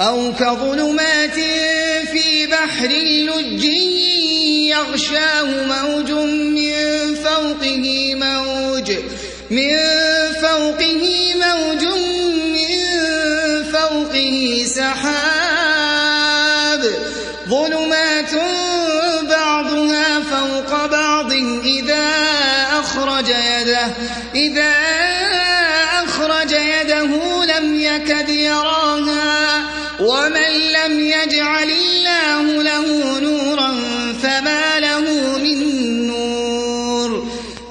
أو كظلمات في بحر لج يغشاه موج من فوقه موج من فوقه موج من فوقه سحاب ظلمات بعضها فوق بعض إذا أخرج يده إذا أخرج يده لم يكد يراها ومن لم يجعل الله له